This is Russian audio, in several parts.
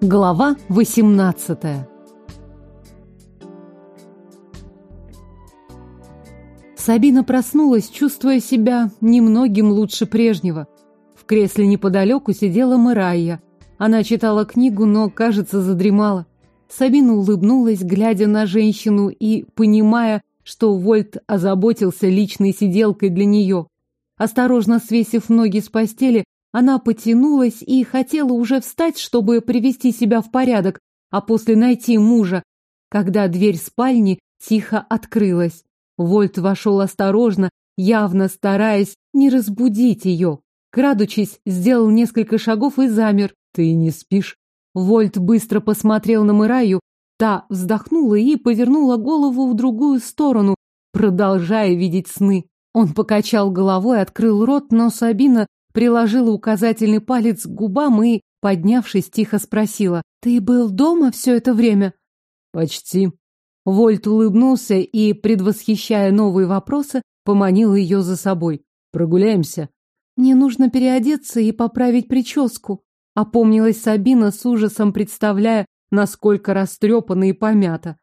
Глава 18 Сабина проснулась, чувствуя себя немногим лучше прежнего. В кресле неподалеку сидела Мэрайя. Она читала книгу, но, кажется, задремала. Сабина улыбнулась, глядя на женщину и понимая, что Вольт озаботился личной сиделкой для нее. Осторожно свесив ноги с постели, она потянулась и хотела уже встать, чтобы привести себя в порядок, а после найти мужа, когда дверь спальни тихо открылась. Вольт вошел осторожно, явно стараясь не разбудить ее. Крадучись, сделал несколько шагов и замер. «Ты не спишь?» Вольт быстро посмотрел на Мыраю, та вздохнула и повернула голову в другую сторону, продолжая видеть сны. Он покачал головой, открыл рот, но Сабина приложила указательный палец к губам и, поднявшись, тихо спросила. «Ты был дома все это время?» «Почти». Вольт улыбнулся и, предвосхищая новые вопросы, поманил ее за собой. «Прогуляемся?» «Мне нужно переодеться и поправить прическу», — опомнилась Сабина с ужасом, представляя, насколько растрепана и помята.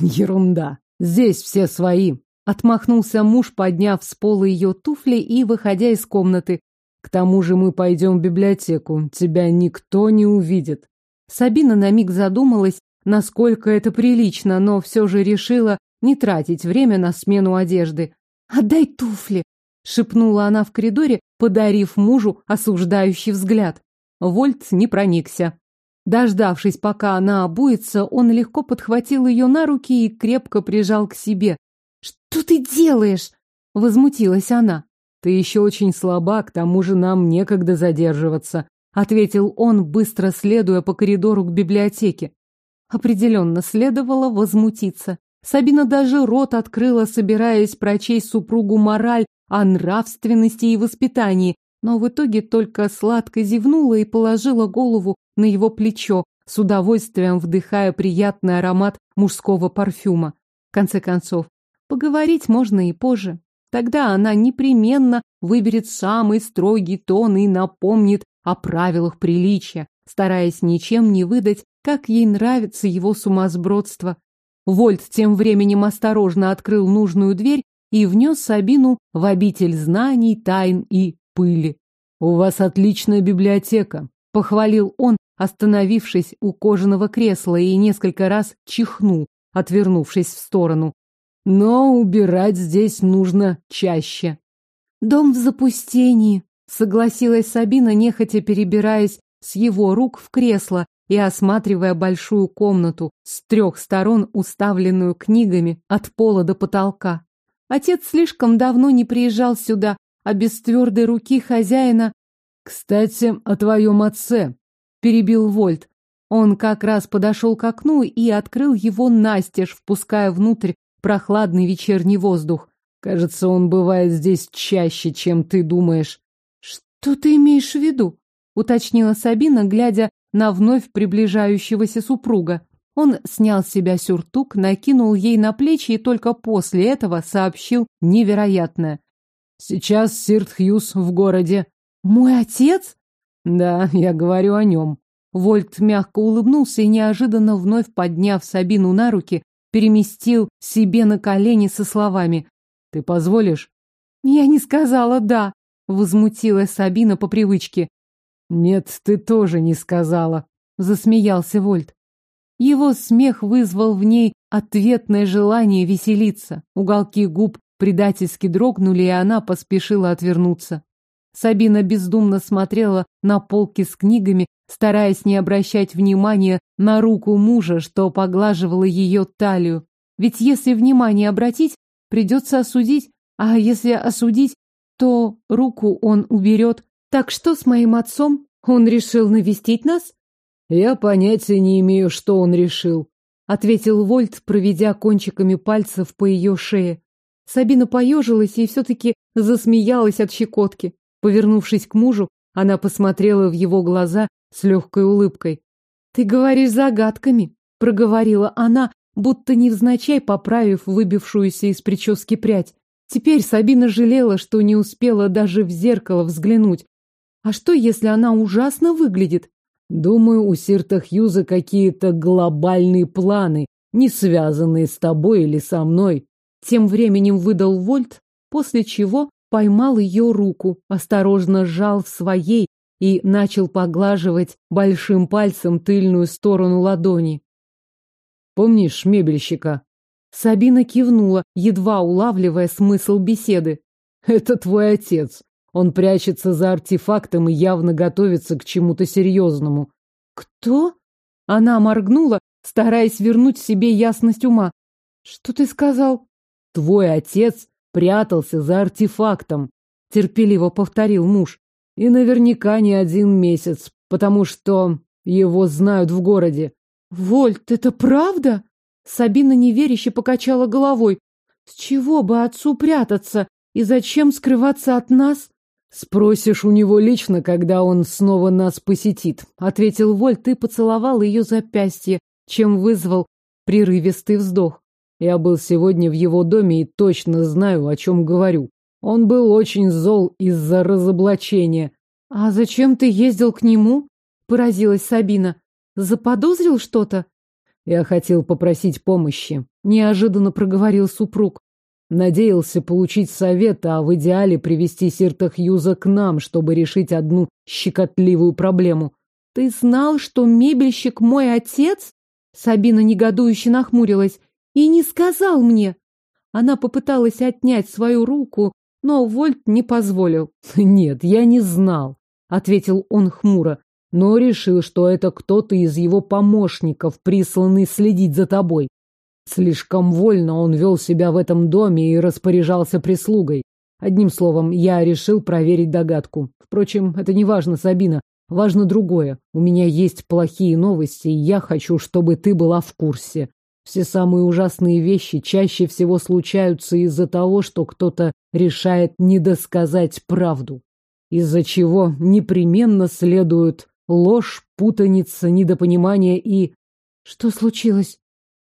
«Ерунда! Здесь все свои!» Отмахнулся муж, подняв с пола ее туфли и выходя из комнаты. К тому же мы пойдем в библиотеку. Тебя никто не увидит. Сабина на миг задумалась, насколько это прилично, но все же решила не тратить время на смену одежды. «Отдай туфли!» — шепнула она в коридоре, подарив мужу осуждающий взгляд. Вольт не проникся. Дождавшись, пока она обуется, он легко подхватил ее на руки и крепко прижал к себе. «Что ты делаешь?» — возмутилась она. «Ты еще очень слаба, к тому же нам некогда задерживаться», — ответил он, быстро следуя по коридору к библиотеке. Определенно следовало возмутиться. Сабина даже рот открыла, собираясь прочесть супругу мораль о нравственности и воспитании, но в итоге только сладко зевнула и положила голову на его плечо, с удовольствием вдыхая приятный аромат мужского парфюма. В конце концов, поговорить можно и позже. Тогда она непременно выберет самый строгий тон и напомнит о правилах приличия, стараясь ничем не выдать, как ей нравится его сумасбродство. Вольт тем временем осторожно открыл нужную дверь и внес Сабину в обитель знаний, тайн и пыли. «У вас отличная библиотека», — похвалил он, остановившись у кожаного кресла и несколько раз чихнул, отвернувшись в сторону. Но убирать здесь нужно чаще. Дом в запустении, согласилась Сабина, нехотя перебираясь с его рук в кресло и осматривая большую комнату, с трех сторон уставленную книгами от пола до потолка. Отец слишком давно не приезжал сюда, а без твердой руки хозяина... «Кстати, о твоем отце», — перебил Вольт. Он как раз подошел к окну и открыл его настежь, впуская внутрь прохладный вечерний воздух. Кажется, он бывает здесь чаще, чем ты думаешь. Что ты имеешь в виду? уточнила Сабина, глядя на вновь приближающегося супруга. Он снял с себя сюртук, накинул ей на плечи и только после этого сообщил невероятное. «Сейчас Сирт Хьюз в городе». «Мой отец?» «Да, я говорю о нем». Вольт мягко улыбнулся и, неожиданно вновь подняв Сабину на руки, переместил себе на колени со словами «Ты позволишь?» «Я не сказала «да», — возмутилась Сабина по привычке. «Нет, ты тоже не сказала», — засмеялся Вольт. Его смех вызвал в ней ответное желание веселиться. Уголки губ предательски дрогнули, и она поспешила отвернуться. Сабина бездумно смотрела на полки с книгами, стараясь не обращать внимания на руку мужа, что поглаживала ее талию. Ведь если внимание обратить, придется осудить, а если осудить, то руку он уберет. Так что с моим отцом? Он решил навестить нас? Я понятия не имею, что он решил, ответил Вольт, проведя кончиками пальцев по ее шее. Сабина поежилась и все-таки засмеялась от щекотки. Повернувшись к мужу, она посмотрела в его глаза с легкой улыбкой. «Ты говоришь загадками», — проговорила она, будто невзначай поправив выбившуюся из прически прядь. Теперь Сабина жалела, что не успела даже в зеркало взглянуть. А что, если она ужасно выглядит? Думаю, у Сирта Хьюза какие-то глобальные планы, не связанные с тобой или со мной. Тем временем выдал Вольт, после чего поймал ее руку, осторожно сжал в своей и начал поглаживать большим пальцем тыльную сторону ладони. «Помнишь мебельщика?» Сабина кивнула, едва улавливая смысл беседы. «Это твой отец. Он прячется за артефактом и явно готовится к чему-то серьезному». «Кто?» Она моргнула, стараясь вернуть себе ясность ума. «Что ты сказал?» «Твой отец прятался за артефактом», — терпеливо повторил муж. «И наверняка не один месяц, потому что его знают в городе». «Вольт, это правда?» Сабина неверяще покачала головой. «С чего бы отцу прятаться? И зачем скрываться от нас?» «Спросишь у него лично, когда он снова нас посетит», — ответил Вольт и поцеловал ее запястье, чем вызвал прерывистый вздох. Я был сегодня в его доме и точно знаю, о чем говорю. Он был очень зол из-за разоблачения. «А зачем ты ездил к нему?» — поразилась Сабина. «Заподозрил что-то?» Я хотел попросить помощи. Неожиданно проговорил супруг. Надеялся получить совет, а в идеале привести Сирта Хьюза к нам, чтобы решить одну щекотливую проблему. «Ты знал, что мебельщик мой отец?» Сабина негодующе нахмурилась. «И не сказал мне!» Она попыталась отнять свою руку, но Вольт не позволил. «Нет, я не знал», — ответил он хмуро но решил, что это кто-то из его помощников, присланный следить за тобой. Слишком вольно он вел себя в этом доме и распоряжался прислугой. Одним словом, я решил проверить догадку. Впрочем, это не важно, Сабина. Важно другое. У меня есть плохие новости, и я хочу, чтобы ты была в курсе. Все самые ужасные вещи чаще всего случаются из-за того, что кто-то решает недосказать правду. Из-за чего непременно следуют Ложь, путаница, недопонимание и... Что случилось?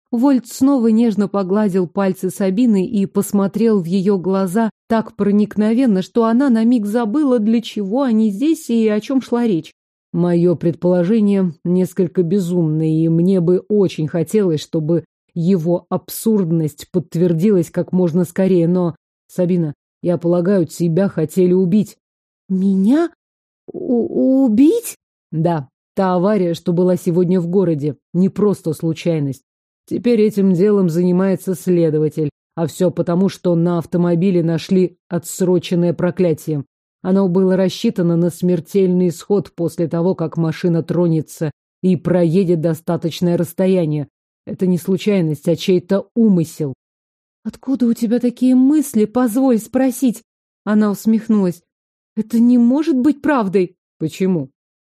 Вольт снова нежно погладил пальцы Сабины и посмотрел в ее глаза так проникновенно, что она на миг забыла, для чего они здесь и о чем шла речь. Мое предположение несколько безумное, и мне бы очень хотелось, чтобы его абсурдность подтвердилась как можно скорее, но... Сабина, я полагаю, тебя хотели убить. Меня? У убить? Да, та авария, что была сегодня в городе, не просто случайность. Теперь этим делом занимается следователь, а все потому, что на автомобиле нашли отсроченное проклятие. Оно было рассчитано на смертельный исход после того, как машина тронется и проедет достаточное расстояние. Это не случайность, а чей-то умысел. «Откуда у тебя такие мысли? Позволь спросить». Она усмехнулась. «Это не может быть правдой». «Почему?»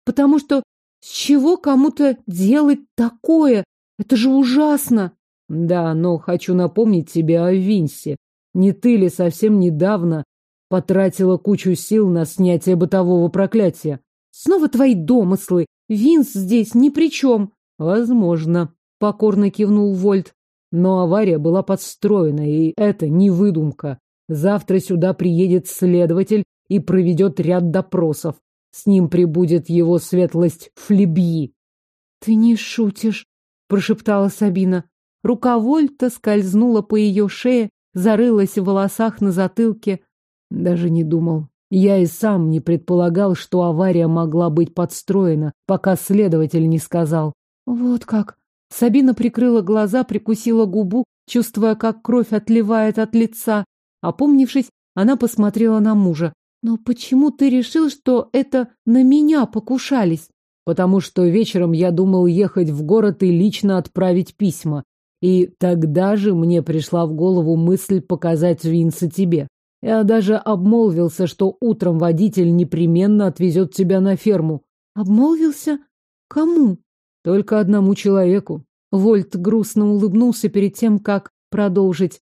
Потому что с чего кому-то делать такое? Это же ужасно. Да, но хочу напомнить тебе о Винсе. Не ты ли совсем недавно потратила кучу сил на снятие бытового проклятия? Снова твои домыслы. Винс здесь ни при чем. Возможно, покорно кивнул Вольт. Но авария была подстроена, и это не выдумка. Завтра сюда приедет следователь и проведет ряд допросов. С ним прибудет его светлость Флебьи. — Ты не шутишь, — прошептала Сабина. Рука Вольта скользнула по ее шее, зарылась в волосах на затылке. Даже не думал. Я и сам не предполагал, что авария могла быть подстроена, пока следователь не сказал. Вот как. Сабина прикрыла глаза, прикусила губу, чувствуя, как кровь отливает от лица. Опомнившись, она посмотрела на мужа. Но почему ты решил, что это на меня покушались? Потому что вечером я думал ехать в город и лично отправить письма. И тогда же мне пришла в голову мысль показать Винса тебе. Я даже обмолвился, что утром водитель непременно отвезет тебя на ферму. Обмолвился? Кому? Только одному человеку. Вольт грустно улыбнулся перед тем, как продолжить.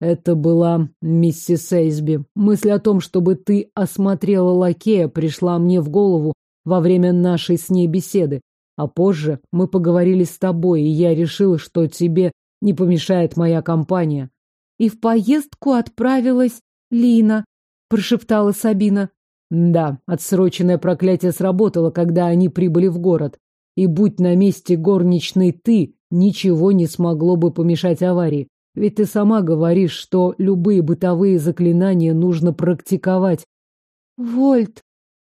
Это была миссис Эйсби. Мысль о том, чтобы ты осмотрела лакея, пришла мне в голову во время нашей с ней беседы. А позже мы поговорили с тобой, и я решил, что тебе не помешает моя компания. И в поездку отправилась Лина, прошептала Сабина. Да, отсроченное проклятие сработало, когда они прибыли в город. И будь на месте горничной ты, ничего не смогло бы помешать аварии. Ведь ты сама говоришь, что любые бытовые заклинания нужно практиковать. Вольт.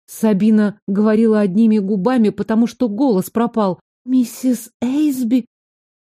Сабина говорила одними губами, потому что голос пропал. Миссис Эйсби.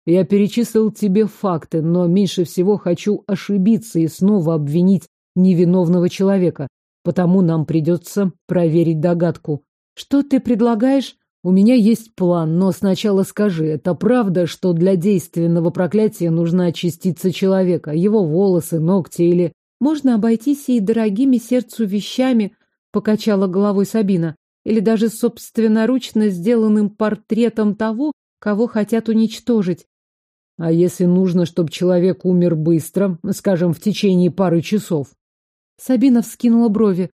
Я перечислил тебе факты, но меньше всего хочу ошибиться и снова обвинить невиновного человека. Потому нам придется проверить догадку. Что ты предлагаешь? У меня есть план, но сначала скажи, это правда, что для действенного проклятия нужно очиститься человека, его волосы, ногти или... Можно обойтись и дорогими сердцу вещами, покачала головой Сабина, или даже собственноручно сделанным портретом того, кого хотят уничтожить. А если нужно, чтобы человек умер быстро, скажем, в течение пары часов? Сабина вскинула брови.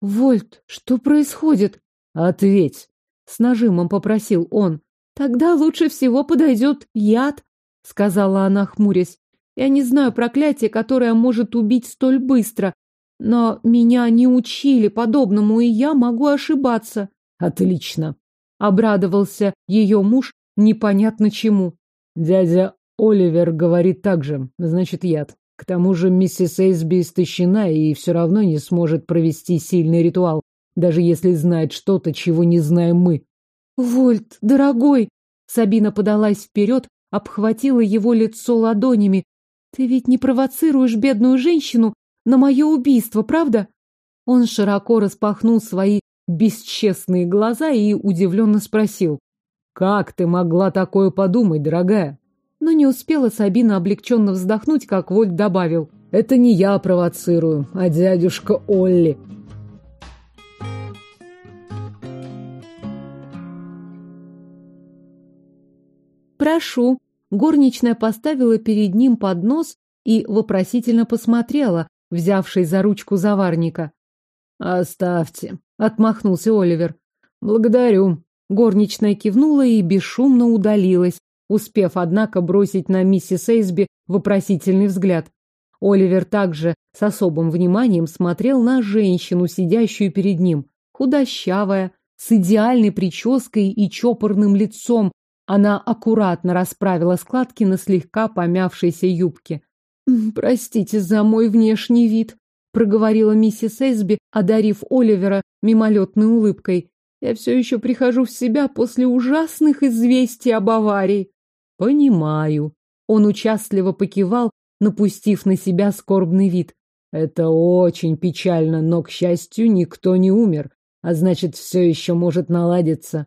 Вольт, что происходит? Ответь. С нажимом попросил он. Тогда лучше всего подойдет яд, сказала она, хмурясь. Я не знаю проклятие, которое может убить столь быстро, но меня не учили подобному, и я могу ошибаться. Отлично. Обрадовался ее муж непонятно чему. Дядя Оливер говорит так же, значит, яд. К тому же миссис Эйсби истощена и все равно не сможет провести сильный ритуал даже если знает что-то, чего не знаем мы. Вольт, дорогой! Сабина подалась вперед, обхватила его лицо ладонями. Ты ведь не провоцируешь бедную женщину на мое убийство, правда? Он широко распахнул свои бесчестные глаза и удивленно спросил. «Как ты могла такое подумать, дорогая?» Но не успела Сабина облегченно вздохнуть, как Вольт добавил. «Это не я провоцирую, а дядюшка Олли. «Прошу». Горничная поставила перед ним поднос и вопросительно посмотрела, взявшись за ручку заварника. «Оставьте», — отмахнулся Оливер. «Благодарю». Горничная кивнула и бесшумно удалилась, успев, однако, бросить на миссис Эйсби вопросительный взгляд. Оливер также с особым вниманием смотрел на женщину, сидящую перед ним, худощавая, с идеальной прической и чопорным лицом, она аккуратно расправила складки на слегка помявшейся юбке. «Простите за мой внешний вид», — проговорила миссис Эсби, одарив Оливера мимолетной улыбкой. «Я все еще прихожу в себя после ужасных известий об аварии». «Понимаю». Он участливо покивал, напустив на себя скорбный вид. «Это очень печально, но, к счастью, никто не умер, а значит, все еще может наладиться».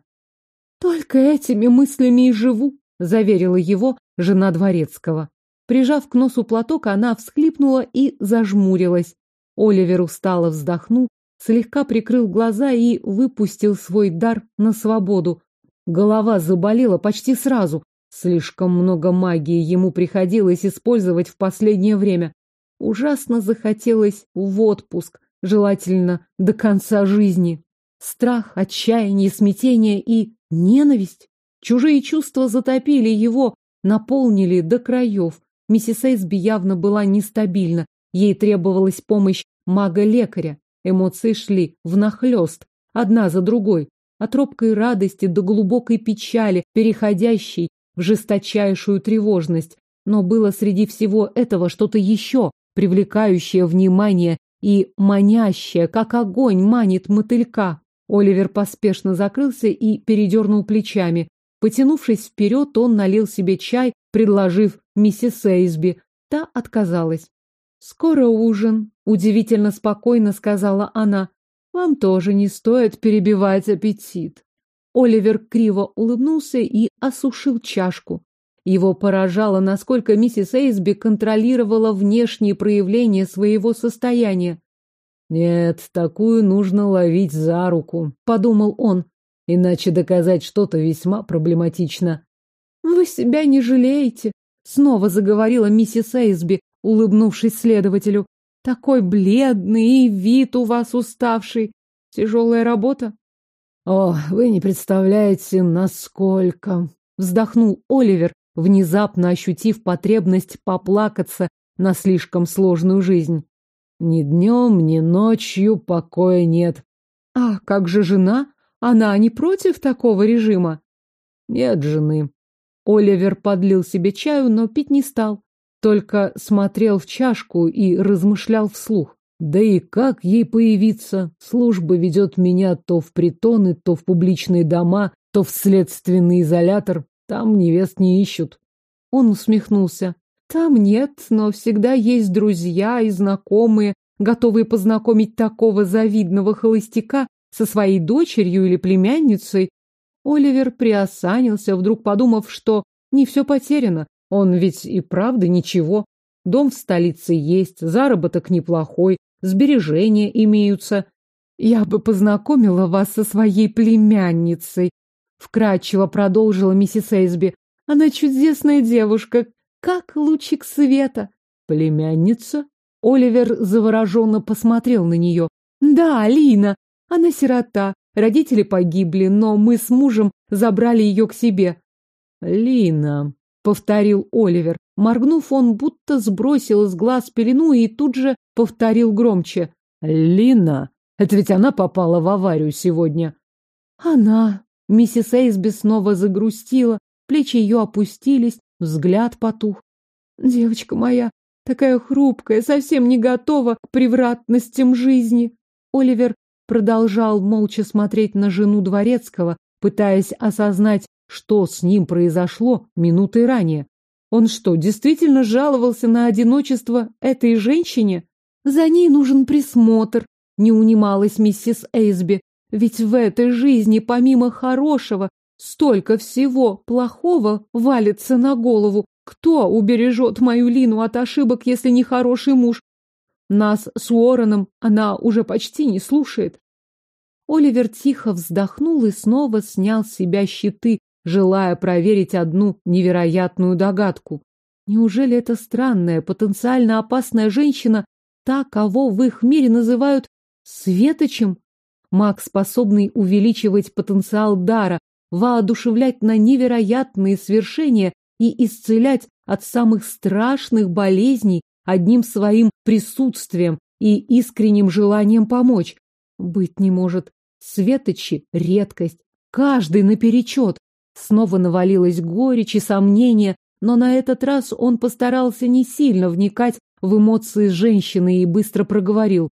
«Только этими мыслями и живу», — заверила его жена Дворецкого. Прижав к носу платок, она всхлипнула и зажмурилась. Оливер устало вздохнул, слегка прикрыл глаза и выпустил свой дар на свободу. Голова заболела почти сразу. Слишком много магии ему приходилось использовать в последнее время. Ужасно захотелось в отпуск, желательно до конца жизни. Страх, отчаяние, смятение и Ненависть? Чужие чувства затопили его, наполнили до краев. Миссис Эйсби явно была нестабильна. Ей требовалась помощь мага-лекаря. Эмоции шли внахлёст, одна за другой. От робкой радости до глубокой печали, переходящей в жесточайшую тревожность. Но было среди всего этого что-то еще, привлекающее внимание и манящее, как огонь манит мотылька. Оливер поспешно закрылся и передернул плечами. Потянувшись вперед, он налил себе чай, предложив миссис Эйсби. Та отказалась. «Скоро ужин», — удивительно спокойно сказала она. «Вам тоже не стоит перебивать аппетит». Оливер криво улыбнулся и осушил чашку. Его поражало, насколько миссис Эйсби контролировала внешние проявления своего состояния. «Нет, такую нужно ловить за руку», — подумал он. «Иначе доказать что-то весьма проблематично». «Вы себя не жалеете», — снова заговорила миссис Эйсби, улыбнувшись следователю. «Такой бледный вид у вас уставший. Тяжелая работа?» «О, вы не представляете, насколько...» — вздохнул Оливер, внезапно ощутив потребность поплакаться на слишком сложную жизнь. Ни днем, ни ночью покоя нет. А как же жена? Она не против такого режима? Нет жены. Оливер подлил себе чаю, но пить не стал. Только смотрел в чашку и размышлял вслух. Да и как ей появиться? Служба ведет меня то в притоны, то в публичные дома, то в следственный изолятор. Там невест не ищут. Он усмехнулся. Там нет, но всегда есть друзья и знакомые, готовые познакомить такого завидного холостяка со своей дочерью или племянницей. Оливер приосанился, вдруг подумав, что не все потеряно. Он ведь и правда ничего. Дом в столице есть, заработок неплохой, сбережения имеются. Я бы познакомила вас со своей племянницей, вкрадчиво продолжила миссис Эйсби. Она чудесная девушка, как лучик света. Племянница? Оливер завороженно посмотрел на нее. Да, Алина. Она сирота. Родители погибли, но мы с мужем забрали ее к себе. Лина, повторил Оливер. Моргнув, он будто сбросил из глаз пелену и тут же повторил громче. Лина, это ведь она попала в аварию сегодня. Она. Миссис Эйсби снова загрустила, плечи ее опустились, взгляд потух. Девочка моя, такая хрупкая, совсем не готова к превратностям жизни. Оливер продолжал молча смотреть на жену дворецкого, пытаясь осознать, что с ним произошло минуты ранее. Он что, действительно жаловался на одиночество этой женщине? За ней нужен присмотр, не унималась миссис Эйсби. Ведь в этой жизни, помимо хорошего, столько всего плохого валится на голову. Кто убережет мою Лину от ошибок, если не хороший муж? Нас с Уорреном она уже почти не слушает. Оливер тихо вздохнул и снова снял с себя щиты, желая проверить одну невероятную догадку. Неужели эта странная, потенциально опасная женщина та, кого в их мире называют светочем? Маг, способный увеличивать потенциал дара, воодушевлять на невероятные свершения и исцелять от самых страшных болезней одним своим присутствием и искренним желанием помочь. Быть не может. Светочи — редкость. Каждый наперечет. Снова навалилась горечь и сомнение, но на этот раз он постарался не сильно вникать в эмоции женщины и быстро проговорил.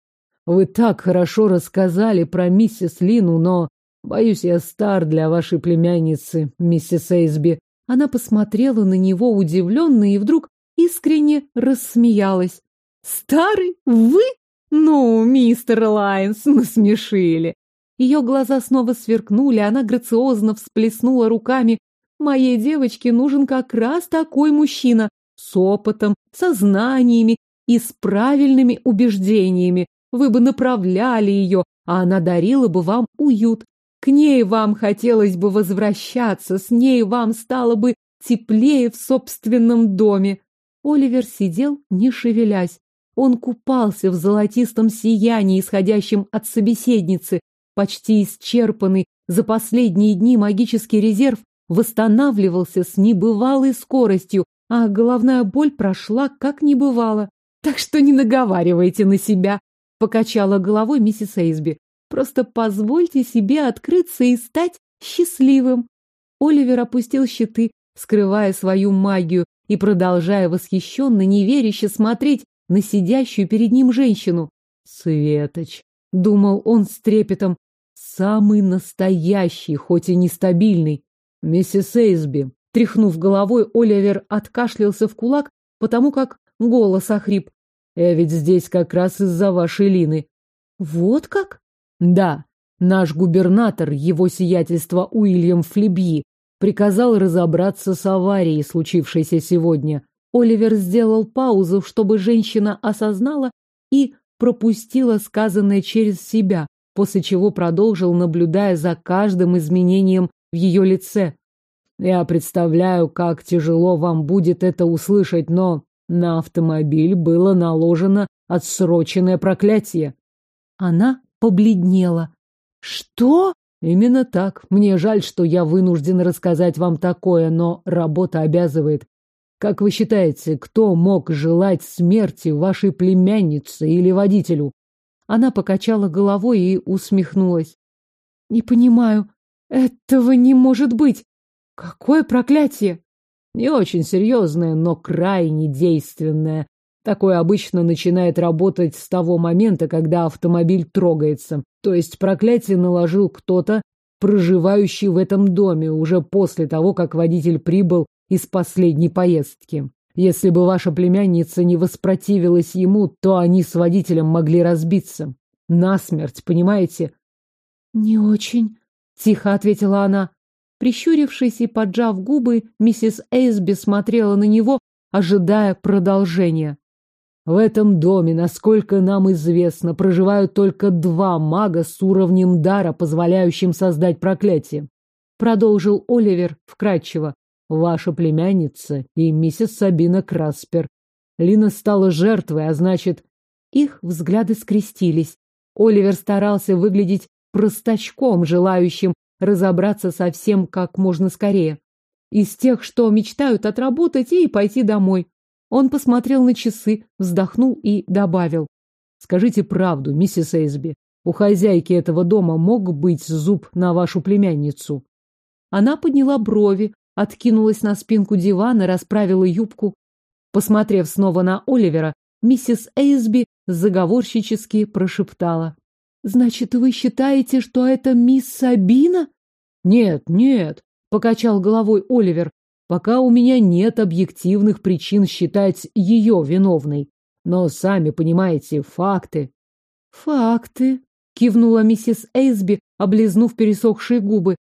«Вы так хорошо рассказали про миссис Лину, но, боюсь, я стар для вашей племянницы, миссис Эйсби». Она посмотрела на него удивленно и вдруг искренне рассмеялась. «Старый? Вы? Ну, мистер Лайнс, насмешили. Ее глаза снова сверкнули, она грациозно всплеснула руками. Моей девочке нужен как раз такой мужчина, с опытом, со знаниями и с правильными убеждениями. Вы бы направляли ее, а она дарила бы вам уют. К ней вам хотелось бы возвращаться, с ней вам стало бы теплее в собственном доме. Оливер сидел, не шевелясь. Он купался в золотистом сиянии, исходящем от собеседницы, Почти исчерпанный за последние дни магический резерв восстанавливался с небывалой скоростью, а головная боль прошла как не бывало. Так что не наговаривайте на себя, покачала головой миссис Эйсби. Просто позвольте себе открыться и стать счастливым. Оливер опустил щиты, скрывая свою магию и продолжая восхищенно, неверяще смотреть на сидящую перед ним женщину. Светоч, думал он с трепетом, Самый настоящий, хоть и нестабильный. Миссис Эйсби. Тряхнув головой, Оливер откашлялся в кулак, потому как голос охрип. Я ведь здесь как раз из-за вашей Лины. Вот как? Да. Наш губернатор, его сиятельство Уильям Флебьи, приказал разобраться с аварией, случившейся сегодня. Оливер сделал паузу, чтобы женщина осознала и пропустила сказанное через себя, после чего продолжил, наблюдая за каждым изменением в ее лице. «Я представляю, как тяжело вам будет это услышать, но на автомобиль было наложено отсроченное проклятие». Она побледнела. «Что?» «Именно так. Мне жаль, что я вынужден рассказать вам такое, но работа обязывает. Как вы считаете, кто мог желать смерти вашей племяннице или водителю? Она покачала головой и усмехнулась. Не понимаю. Этого не может быть. Какое проклятие? Не очень серьезное, но крайне действенное. Такое обычно начинает работать с того момента, когда автомобиль трогается. То есть проклятие наложил кто-то, проживающий в этом доме, уже после того, как водитель прибыл из последней поездки. Если бы ваша племянница не воспротивилась ему, то они с водителем могли разбиться. Насмерть, понимаете? Не очень, тихо ответила она. Прищурившись и поджав губы, миссис Эйсби смотрела на него, ожидая продолжения. В этом доме, насколько нам известно, проживают только два мага с уровнем дара, позволяющим создать проклятие. Продолжил Оливер вкратчиво. Ваша племянница и миссис Сабина Краспер. Лина стала жертвой, а значит... Их взгляды скрестились. Оливер старался выглядеть простачком, желающим разобраться со всем как можно скорее. Из тех, что мечтают отработать и пойти домой. Он посмотрел на часы, вздохнул и добавил. «Скажите правду, миссис Эйсби, у хозяйки этого дома мог быть зуб на вашу племянницу?» Она подняла брови, откинулась на спинку дивана, расправила юбку. Посмотрев снова на Оливера, миссис Эйсби заговорщически прошептала. «Значит, вы считаете, что это мисс Сабина?» «Нет, нет», — покачал головой Оливер пока у меня нет объективных причин считать ее виновной. Но, сами понимаете, факты. Факты, кивнула миссис Эйсби, облизнув пересохшие губы.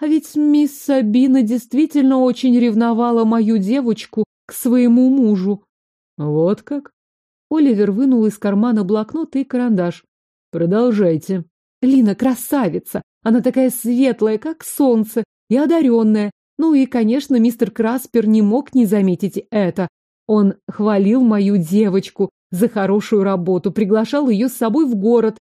А ведь мисс Сабина действительно очень ревновала мою девочку к своему мужу. Вот как? Оливер вынул из кармана блокнот и карандаш. Продолжайте. Лина красавица. Она такая светлая, как солнце, и одаренная. Ну и, конечно, мистер Краспер не мог не заметить это. Он хвалил мою девочку за хорошую работу, приглашал ее с собой в город.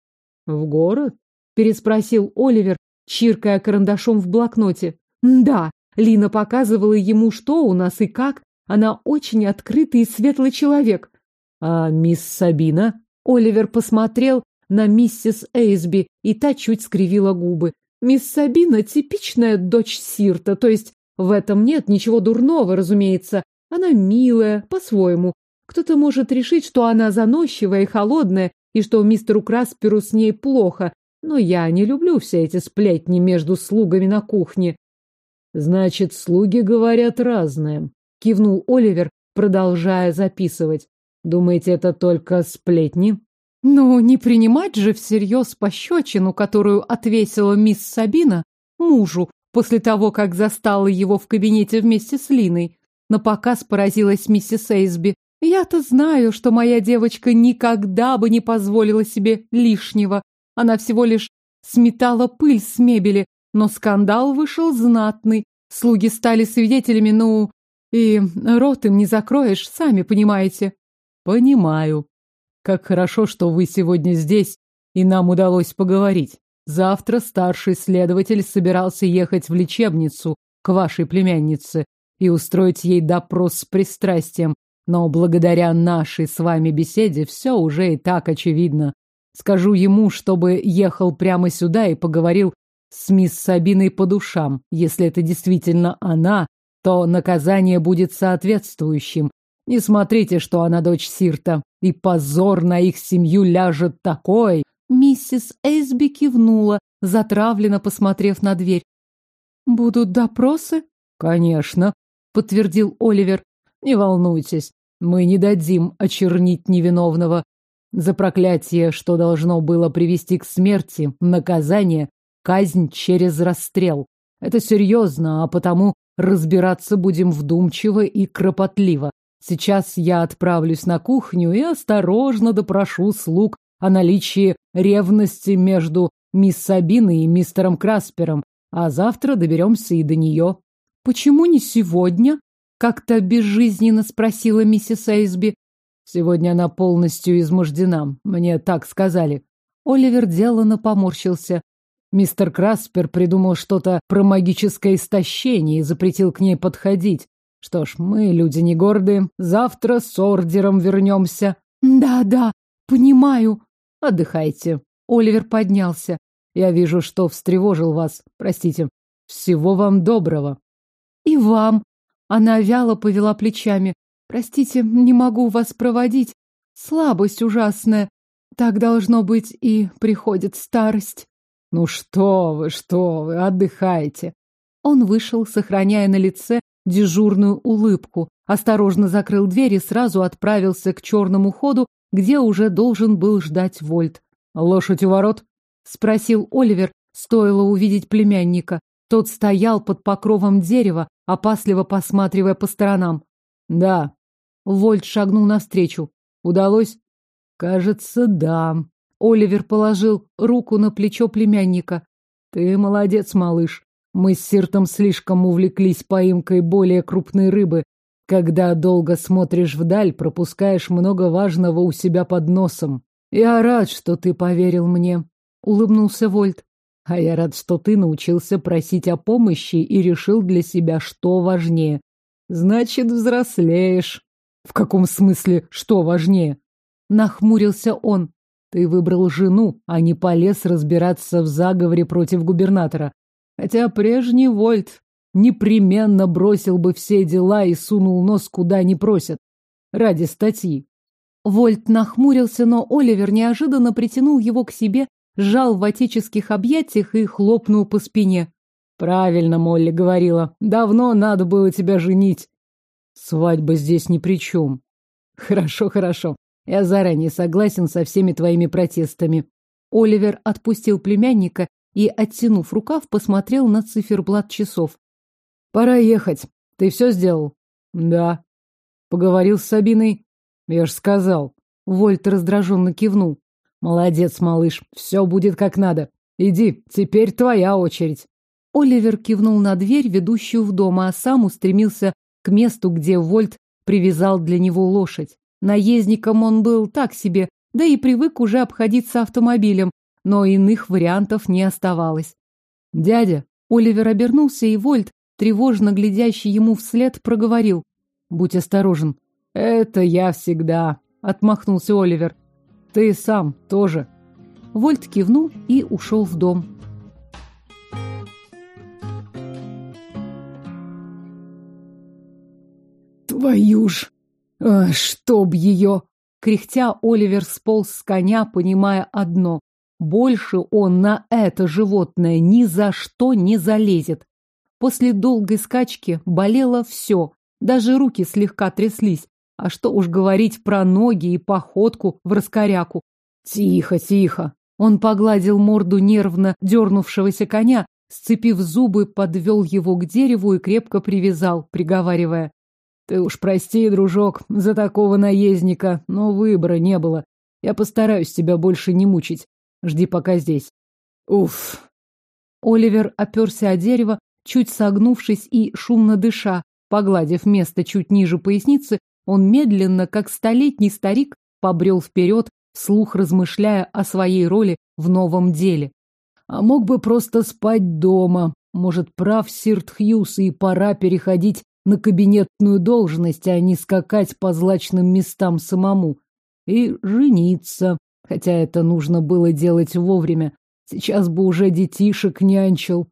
В город? переспросил Оливер, чиркая карандашом в блокноте. Да, Лина показывала ему, что у нас и как. Она очень открытый и светлый человек. А мисс Сабина? Оливер посмотрел на миссис Эйсби, и та чуть скривила губы. Мисс Сабина — типичная дочь Сирта, то есть в этом нет ничего дурного, разумеется. Она милая, по-своему. Кто-то может решить, что она заносчивая и холодная, и что мистеру Красперу с ней плохо. Но я не люблю все эти сплетни между слугами на кухне. Значит, слуги говорят разное, кивнул Оливер, продолжая записывать. Думаете, это только сплетни? Ну, не принимать же всерьез пощечину, которую отвесила мисс Сабина мужу, после того, как застала его в кабинете вместе с Линой. На показ поразилась миссис Эйсби. Я-то знаю, что моя девочка никогда бы не позволила себе лишнего. Она всего лишь сметала пыль с мебели, но скандал вышел знатный. Слуги стали свидетелями, ну, и рот им не закроешь, сами понимаете. Понимаю. Как хорошо, что вы сегодня здесь, и нам удалось поговорить. Завтра старший следователь собирался ехать в лечебницу к вашей племяннице и устроить ей допрос с пристрастием, но благодаря нашей с вами беседе все уже и так очевидно. Скажу ему, чтобы ехал прямо сюда и поговорил с мисс Сабиной по душам. Если это действительно она, то наказание будет соответствующим. Не смотрите, что она дочь Сирта, и позор на их семью ляжет такой, Миссис Эйсби кивнула, затравленно посмотрев на дверь. «Будут допросы?» «Конечно», — подтвердил Оливер. «Не волнуйтесь, мы не дадим очернить невиновного. За проклятие, что должно было привести к смерти, наказание, казнь через расстрел. Это серьезно, а потому разбираться будем вдумчиво и кропотливо. Сейчас я отправлюсь на кухню и осторожно допрошу слуг о наличии ревности между мисс Сабиной и мистером Краспером, а завтра доберемся и до нее. «Почему не сегодня?» — как-то безжизненно спросила миссис Эйсби. «Сегодня она полностью измождена, мне так сказали». Оливер деланно поморщился. Мистер Краспер придумал что-то про магическое истощение и запретил к ней подходить. Что ж, мы, люди не гордые, завтра с ордером вернемся. «Да-да, понимаю», Отдыхайте. Оливер поднялся. Я вижу, что встревожил вас. Простите. Всего вам доброго. И вам. Она вяло повела плечами. Простите, не могу вас проводить. Слабость ужасная. Так должно быть и приходит старость. Ну что вы, что вы, отдыхайте. Он вышел, сохраняя на лице дежурную улыбку, осторожно закрыл дверь и сразу отправился к черному ходу, где уже должен был ждать Вольт. «Лошадь у ворот?» — спросил Оливер, стоило увидеть племянника. Тот стоял под покровом дерева, опасливо посматривая по сторонам. «Да». Вольт шагнул навстречу. «Удалось?» «Кажется, да». Оливер положил руку на плечо племянника. «Ты молодец, малыш. Мы с Сиртом слишком увлеклись поимкой более крупной рыбы. Когда долго смотришь вдаль, пропускаешь много важного у себя под носом. Я рад, что ты поверил мне, — улыбнулся Вольт. А я рад, что ты научился просить о помощи и решил для себя, что важнее. Значит, взрослеешь. В каком смысле, что важнее? Нахмурился он. Ты выбрал жену, а не полез разбираться в заговоре против губернатора. Хотя прежний Вольт непременно бросил бы все дела и сунул нос куда не просят. Ради статьи. Вольт нахмурился, но Оливер неожиданно притянул его к себе, сжал в отеческих объятиях и хлопнул по спине. «Правильно, Молли говорила. Давно надо было тебя женить. Свадьба здесь ни при чем. Хорошо, хорошо. Я заранее согласен со всеми твоими протестами». Оливер отпустил племянника и, оттянув рукав, посмотрел на циферблат часов. «Пора ехать. Ты все сделал?» «Да». «Поговорил с Сабиной?» «Я ж сказал». Вольт раздраженно кивнул. «Молодец, малыш. Все будет как надо. Иди, теперь твоя очередь». Оливер кивнул на дверь, ведущую в дом, а сам устремился к месту, где Вольт привязал для него лошадь. Наездником он был так себе, да и привык уже обходиться автомобилем, но иных вариантов не оставалось. «Дядя!» Оливер обернулся, и Вольт, тревожно глядящий ему вслед, проговорил. «Будь осторожен». «Это я всегда», — отмахнулся Оливер. «Ты сам тоже». Вольт кивнул и ушел в дом. «Твою ж! А, чтоб ее!» Кряхтя, Оливер сполз с коня, понимая одно. Больше он на это животное ни за что не залезет. После долгой скачки болело все, даже руки слегка тряслись. А что уж говорить про ноги и походку в раскоряку. Тихо, тихо. Он погладил морду нервно дернувшегося коня, сцепив зубы, подвел его к дереву и крепко привязал, приговаривая. Ты уж прости, дружок, за такого наездника, но выбора не было. Я постараюсь тебя больше не мучить. Жди пока здесь. Уф. Оливер оперся о дерево, чуть согнувшись и шумно дыша. Погладив место чуть ниже поясницы, он медленно, как столетний старик, побрел вперед, вслух размышляя о своей роли в новом деле. А мог бы просто спать дома. Может, прав Сирт Хьюз, и пора переходить на кабинетную должность, а не скакать по злачным местам самому. И жениться хотя это нужно было делать вовремя. Сейчас бы уже детишек нянчил.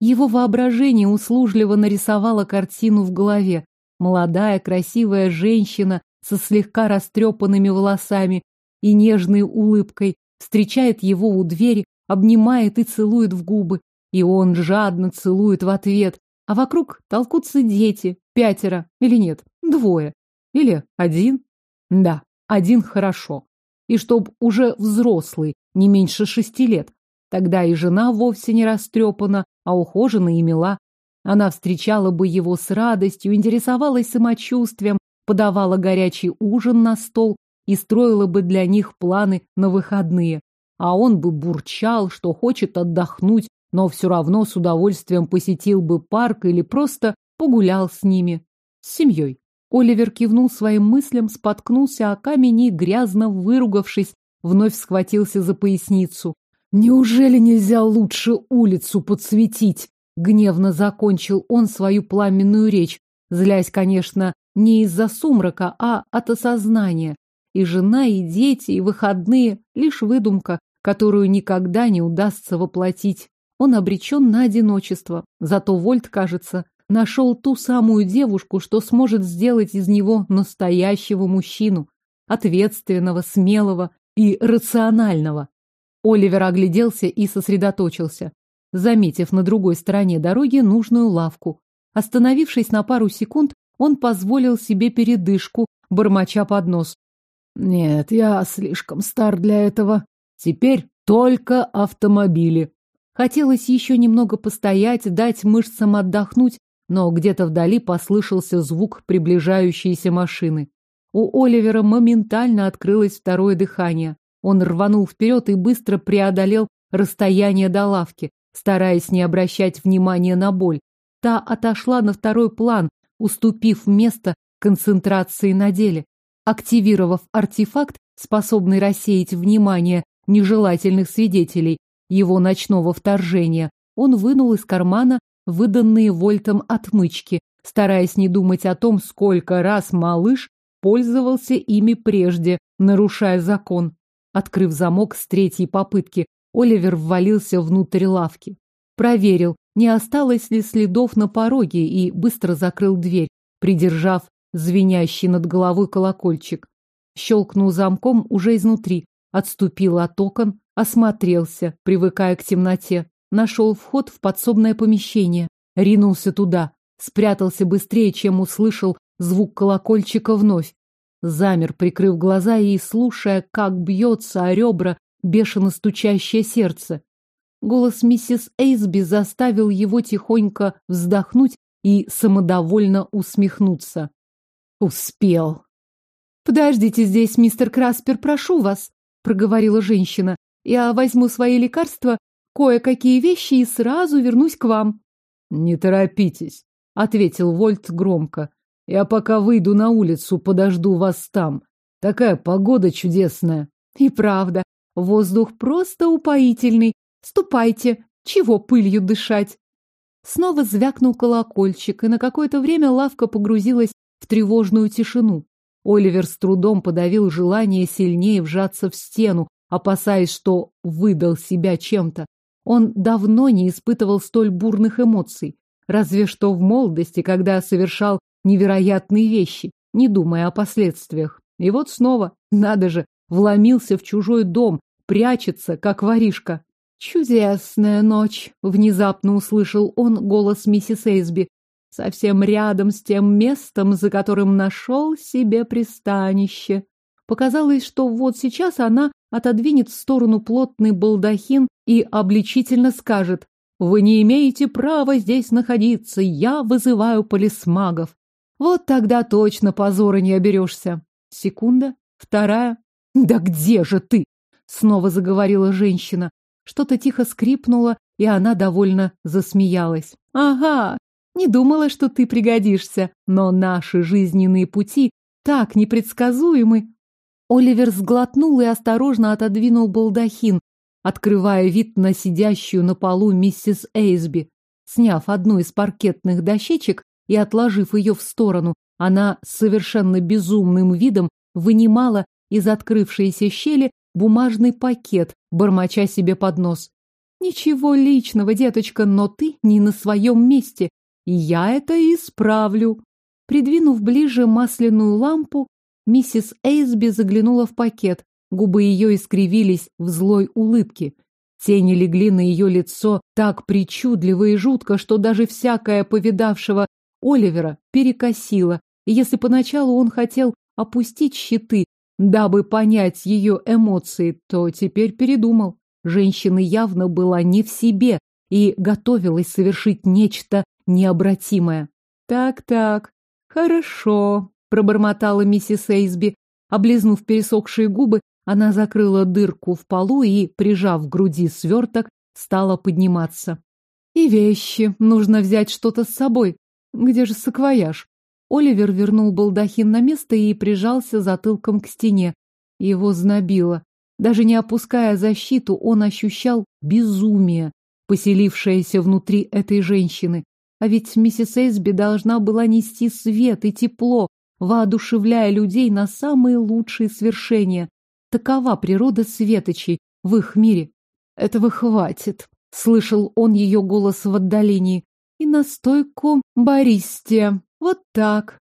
Его воображение услужливо нарисовало картину в голове. Молодая, красивая женщина со слегка растрепанными волосами и нежной улыбкой встречает его у двери, обнимает и целует в губы. И он жадно целует в ответ. А вокруг толкутся дети. Пятеро. Или нет? Двое. Или один? Да, один хорошо и чтоб уже взрослый, не меньше шести лет. Тогда и жена вовсе не растрепана, а ухожена и мила. Она встречала бы его с радостью, интересовалась самочувствием, подавала горячий ужин на стол и строила бы для них планы на выходные. А он бы бурчал, что хочет отдохнуть, но все равно с удовольствием посетил бы парк или просто погулял с ними, с семьей. Оливер кивнул своим мыслям, споткнулся о камень и, грязно выругавшись, вновь схватился за поясницу. «Неужели нельзя лучше улицу подсветить?» Гневно закончил он свою пламенную речь, злясь, конечно, не из-за сумрака, а от осознания. И жена, и дети, и выходные — лишь выдумка, которую никогда не удастся воплотить. Он обречен на одиночество, зато Вольт, кажется, нашел ту самую девушку, что сможет сделать из него настоящего мужчину, ответственного, смелого и рационального. Оливер огляделся и сосредоточился, заметив на другой стороне дороги нужную лавку. Остановившись на пару секунд, он позволил себе передышку, бормоча под нос. «Нет, я слишком стар для этого. Теперь только автомобили». Хотелось еще немного постоять, дать мышцам отдохнуть, но где-то вдали послышался звук приближающейся машины. У Оливера моментально открылось второе дыхание. Он рванул вперед и быстро преодолел расстояние до лавки, стараясь не обращать внимания на боль. Та отошла на второй план, уступив место концентрации на деле. Активировав артефакт, способный рассеять внимание нежелательных свидетелей его ночного вторжения, он вынул из кармана выданные Вольтом отмычки, стараясь не думать о том, сколько раз малыш пользовался ими прежде, нарушая закон. Открыв замок с третьей попытки, Оливер ввалился внутрь лавки. Проверил, не осталось ли следов на пороге, и быстро закрыл дверь, придержав звенящий над головой колокольчик. Щелкнул замком уже изнутри, отступил от окон, осмотрелся, привыкая к темноте, нашел вход в подсобное помещение, ринулся туда, спрятался быстрее, чем услышал звук колокольчика вновь. Замер, прикрыв глаза и слушая, как бьется о ребра бешено стучащее сердце. Голос миссис Эйсби заставил его тихонько вздохнуть и самодовольно усмехнуться. Успел. «Подождите здесь, мистер Краспер, прошу вас», — проговорила женщина. «Я возьму свои лекарства, кое-какие вещи и сразу вернусь к вам». «Не торопитесь», — ответил Вольт громко. «Я пока выйду на улицу, подожду вас там. Такая погода чудесная». «И правда, воздух просто упоительный. Ступайте, чего пылью дышать?» Снова звякнул колокольчик, и на какое-то время лавка погрузилась в тревожную тишину. Оливер с трудом подавил желание сильнее вжаться в стену, опасаясь, что выдал себя чем-то. Он давно не испытывал столь бурных эмоций, разве что в молодости, когда совершал невероятные вещи, не думая о последствиях. И вот снова, надо же, вломился в чужой дом, прячется, как воришка. «Чудесная ночь!» — внезапно услышал он голос миссис Эйсби совсем рядом с тем местом, за которым нашел себе пристанище. Показалось, что вот сейчас она отодвинет в сторону плотный балдахин и обличительно скажет «Вы не имеете права здесь находиться, я вызываю полисмагов». Вот тогда точно позора не оберешься. Секунда, вторая. «Да где же ты?» — снова заговорила женщина. Что-то тихо скрипнуло, и она довольно засмеялась. «Ага, не думала, что ты пригодишься, но наши жизненные пути так непредсказуемы. Оливер сглотнул и осторожно отодвинул балдахин, открывая вид на сидящую на полу миссис Эйсби. Сняв одну из паркетных дощечек и отложив ее в сторону, она с совершенно безумным видом вынимала из открывшейся щели бумажный пакет, бормоча себе под нос. «Ничего личного, деточка, но ты не на своем месте и я это исправлю. Придвинув ближе масляную лампу, миссис Эйсби заглянула в пакет. Губы ее искривились в злой улыбке. Тени легли на ее лицо так причудливо и жутко, что даже всякое повидавшего Оливера перекосило. И если поначалу он хотел опустить щиты, дабы понять ее эмоции, то теперь передумал. Женщина явно была не в себе и готовилась совершить нечто необратимое. «Так-так, хорошо», — пробормотала миссис Эйсби. Облизнув пересохшие губы, она закрыла дырку в полу и, прижав к груди сверток, стала подниматься. «И вещи. Нужно взять что-то с собой. Где же саквояж?» Оливер вернул балдахин на место и прижался затылком к стене. Его знобило. Даже не опуская защиту, он ощущал безумие, поселившееся внутри этой женщины. А ведь миссис Эйсби должна была нести свет и тепло, воодушевляя людей на самые лучшие свершения. Такова природа светочей в их мире. Этого хватит. Слышал он ее голос в отдалении. И настойку баристия. Вот так.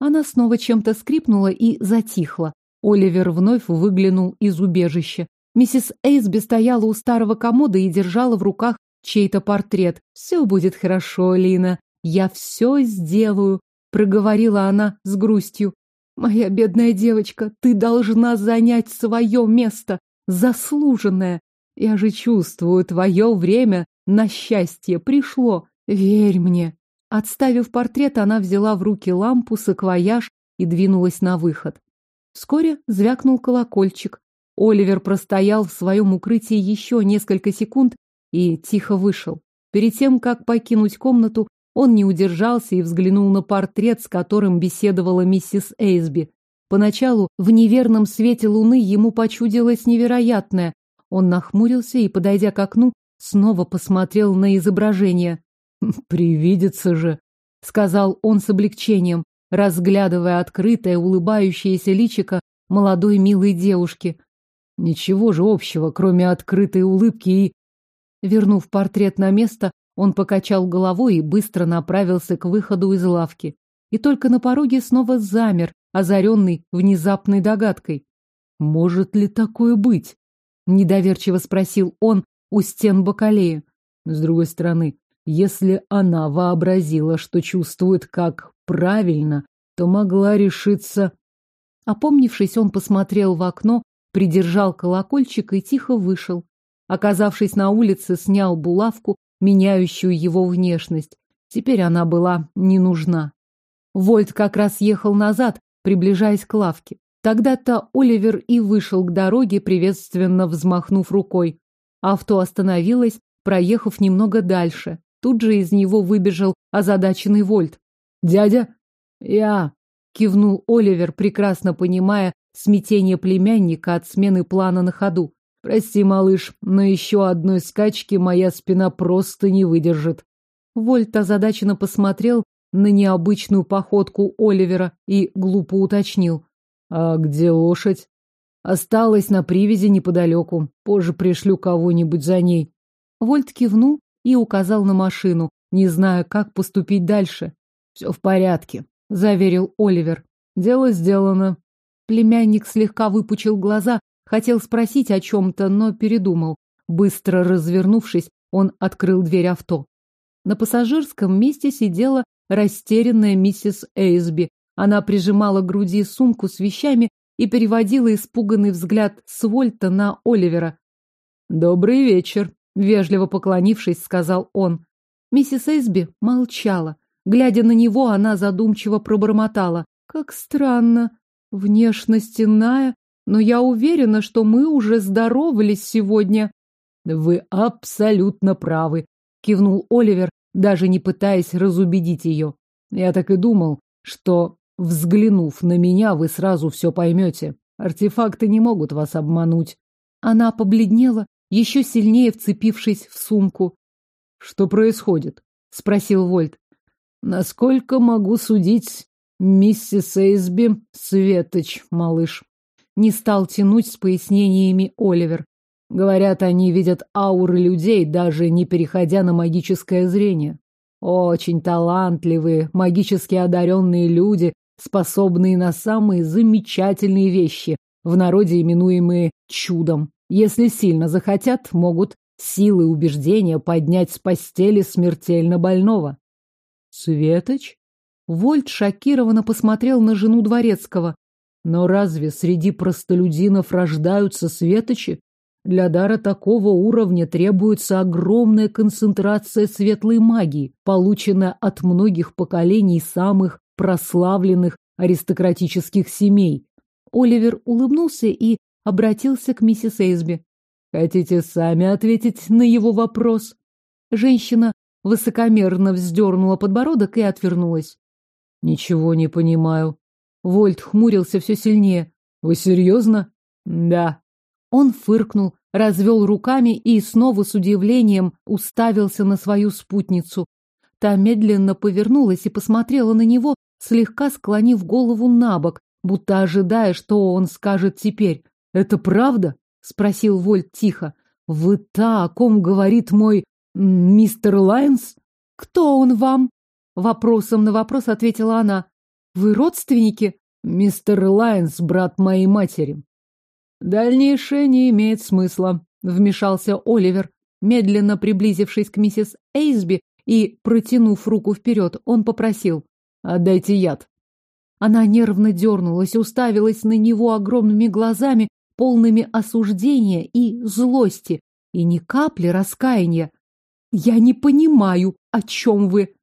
Она снова чем-то скрипнула и затихла. Оливер вновь выглянул из убежища. Миссис Эйсби стояла у старого комода и держала в руках чей-то портрет. «Все будет хорошо, Лина. Я все сделаю», — проговорила она с грустью. «Моя бедная девочка, ты должна занять свое место, заслуженное. Я же чувствую, твое время на счастье пришло. Верь мне». Отставив портрет, она взяла в руки лампу, саквояж и двинулась на выход. Вскоре звякнул колокольчик. Оливер простоял в своем укрытии еще несколько секунд и тихо вышел. Перед тем, как покинуть комнату, он не удержался и взглянул на портрет, с которым беседовала миссис Эйсби. Поначалу в неверном свете луны ему почудилось невероятное. Он нахмурился и, подойдя к окну, снова посмотрел на изображение. «Привидится же», — сказал он с облегчением, разглядывая открытое, улыбающееся личико молодой милой девушки. Ничего же общего, кроме открытой улыбки и... Вернув портрет на место, он покачал головой и быстро направился к выходу из лавки. И только на пороге снова замер, озаренный внезапной догадкой. «Может ли такое быть?» — недоверчиво спросил он у стен бакалея. С другой стороны, если она вообразила, что чувствует как правильно, то могла решиться... Опомнившись, он посмотрел в окно, придержал колокольчик и тихо вышел. Оказавшись на улице, снял булавку, меняющую его внешность. Теперь она была не нужна. Вольт как раз ехал назад, приближаясь к лавке. Тогда-то Оливер и вышел к дороге, приветственно взмахнув рукой. Авто остановилось, проехав немного дальше. Тут же из него выбежал озадаченный Вольт. «Дядя?» «Я», — кивнул Оливер, прекрасно понимая смятение племянника от смены плана на ходу. «Прости, малыш, но еще одной скачки моя спина просто не выдержит». Вольт озадаченно посмотрел на необычную походку Оливера и глупо уточнил. «А где лошадь?» «Осталась на привязи неподалеку. Позже пришлю кого-нибудь за ней». Вольт кивнул и указал на машину, не зная, как поступить дальше. «Все в порядке», — заверил Оливер. «Дело сделано». Племянник слегка выпучил глаза, хотел спросить о чем-то, но передумал. Быстро развернувшись, он открыл дверь авто. На пассажирском месте сидела растерянная миссис Эйсби. Она прижимала к груди сумку с вещами и переводила испуганный взгляд с Вольта на Оливера. «Добрый вечер», — вежливо поклонившись, сказал он. Миссис Эйсби молчала. Глядя на него, она задумчиво пробормотала. «Как странно. Внешность иная, но я уверена, что мы уже здоровались сегодня». «Вы абсолютно правы», — кивнул Оливер, даже не пытаясь разубедить ее. «Я так и думал, что, взглянув на меня, вы сразу все поймете. Артефакты не могут вас обмануть». Она побледнела, еще сильнее вцепившись в сумку. «Что происходит?» — спросил Вольт. Насколько могу судить, миссис Эйсби Светоч, малыш. Не стал тянуть с пояснениями Оливер. Говорят, они видят ауры людей, даже не переходя на магическое зрение. Очень талантливые, магически одаренные люди, способные на самые замечательные вещи, в народе именуемые чудом. Если сильно захотят, могут силой убеждения поднять с постели смертельно больного. Светоч? Вольт шокированно посмотрел на жену дворецкого. Но разве среди простолюдинов рождаются светочи? Для дара такого уровня требуется огромная концентрация светлой магии, полученная от многих поколений самых прославленных аристократических семей. Оливер улыбнулся и обратился к миссис Эйсби. «Хотите сами ответить на его вопрос?» Женщина высокомерно вздернула подбородок и отвернулась. «Ничего не понимаю». Вольт хмурился все сильнее. «Вы серьезно?» «Да». Он фыркнул, развел руками и снова с удивлением уставился на свою спутницу. Та медленно повернулась и посмотрела на него, слегка склонив голову на бок, будто ожидая, что он скажет теперь. «Это правда?» — спросил Вольт тихо. «Вы та, о ком говорит мой «Мистер Лайнс?» Кто он вам? Вопросом на вопрос ответила она. Вы родственники? Мистер Лайнс, брат моей матери. Дальнейшее не имеет смысла, вмешался Оливер. Медленно приблизившись к миссис Эйсби и протянув руку вперед, он попросил «Отдайте яд». Она нервно дернулась, уставилась на него огромными глазами, полными осуждения и злости, и ни капли раскаяния. «Я не понимаю, о чем вы?»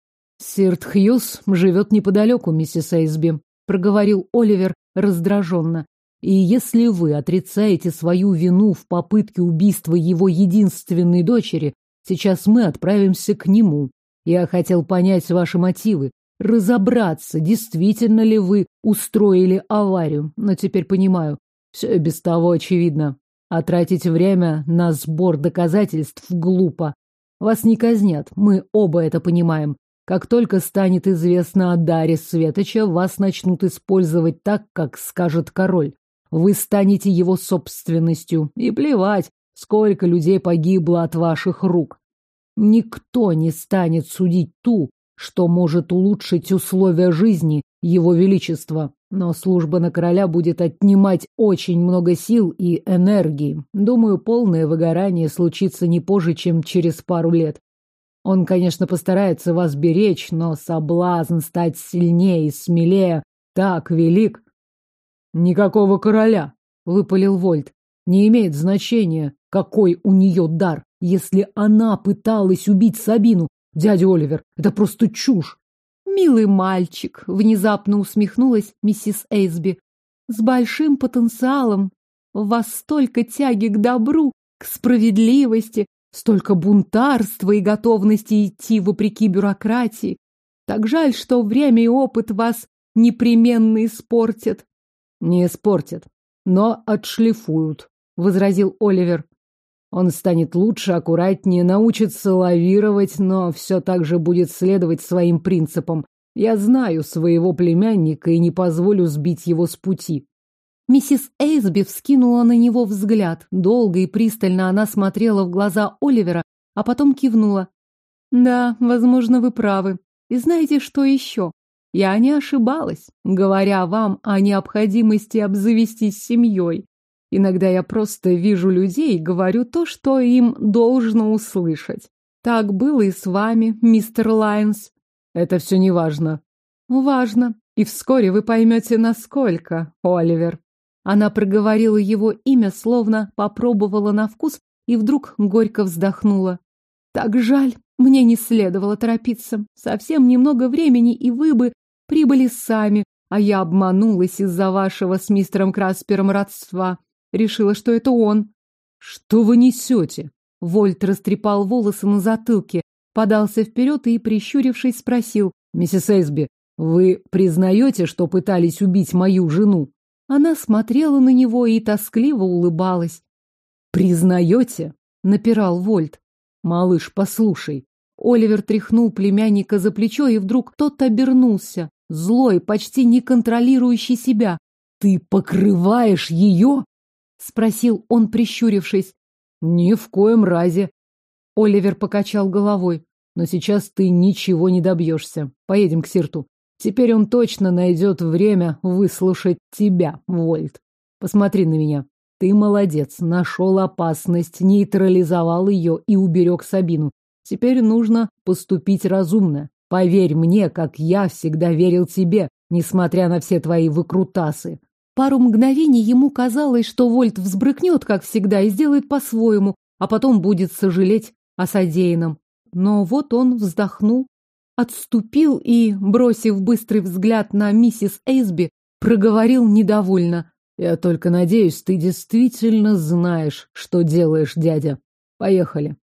«Сирт Хьюз живет неподалеку, миссис Эйсби», — проговорил Оливер раздраженно. «И если вы отрицаете свою вину в попытке убийства его единственной дочери, сейчас мы отправимся к нему. Я хотел понять ваши мотивы, разобраться, действительно ли вы устроили аварию, но теперь понимаю, все без того очевидно. А тратить время на сбор доказательств глупо. Вас не казнят, мы оба это понимаем. Как только станет известно о даре Светоча, вас начнут использовать так, как скажет король. Вы станете его собственностью. И плевать, сколько людей погибло от ваших рук. Никто не станет судить ту, что может улучшить условия жизни его величества. Но служба на короля будет отнимать очень много сил и энергии. Думаю, полное выгорание случится не позже, чем через пару лет. Он, конечно, постарается вас беречь, но соблазн стать сильнее и смелее так велик. Никакого короля, выпалил Вольт. Не имеет значения, какой у нее дар. Если она пыталась убить Сабину, Дядя Оливер, это просто чушь. Милый мальчик, внезапно усмехнулась миссис Эйсби. С большим потенциалом. В вас столько тяги к добру, к справедливости, столько бунтарства и готовности идти вопреки бюрократии. Так жаль, что время и опыт вас непременно испортят. Не испортят, но отшлифуют, возразил Оливер. Он станет лучше, аккуратнее, научится лавировать, но все так же будет следовать своим принципам. Я знаю своего племянника и не позволю сбить его с пути. Миссис Эйсби вскинула на него взгляд. Долго и пристально она смотрела в глаза Оливера, а потом кивнула. Да, возможно, вы правы. И знаете, что еще? Я не ошибалась, говоря вам о необходимости обзавестись семьей. Иногда я просто вижу людей и говорю то, что им должно услышать. Так было и с вами, мистер Лайнс. Это все не важно. Важно. И вскоре вы поймете, насколько, Оливер. Она проговорила его имя, словно попробовала на вкус, и вдруг горько вздохнула. Так жаль, мне не следовало торопиться. Совсем немного времени, и вы бы прибыли сами, а я обманулась из-за вашего с мистером Краспером родства. Решила, что это он. Что вы несете? Вольт растрепал волосы на затылке, подался вперед и, прищурившись, спросил. Миссис Эйсби, вы признаете, что пытались убить мою жену? Она смотрела на него и тоскливо улыбалась. «Признаете?» — напирал Вольт. «Малыш, послушай». Оливер тряхнул племянника за плечо, и вдруг тот обернулся, злой, почти не контролирующий себя. «Ты покрываешь ее?» Спросил он, прищурившись. Ни в коем разе. Оливер покачал головой. Но сейчас ты ничего не добьешься. Поедем к Сирту. Теперь он точно найдет время выслушать тебя, Вольт. Посмотри на меня. Ты молодец, нашел опасность, нейтрализовал ее и уберег Сабину. Теперь нужно поступить разумно. Поверь мне, как я всегда верил тебе, несмотря на все твои выкрутасы. Пару мгновений ему казалось, что Вольт взбрыкнет, как всегда, и сделает по-своему, а потом будет сожалеть о содеянном. Но вот он вздохнул, отступил и, бросив быстрый взгляд на миссис Эйсби, проговорил недовольно. «Я только надеюсь, ты действительно знаешь, что делаешь, дядя. Поехали».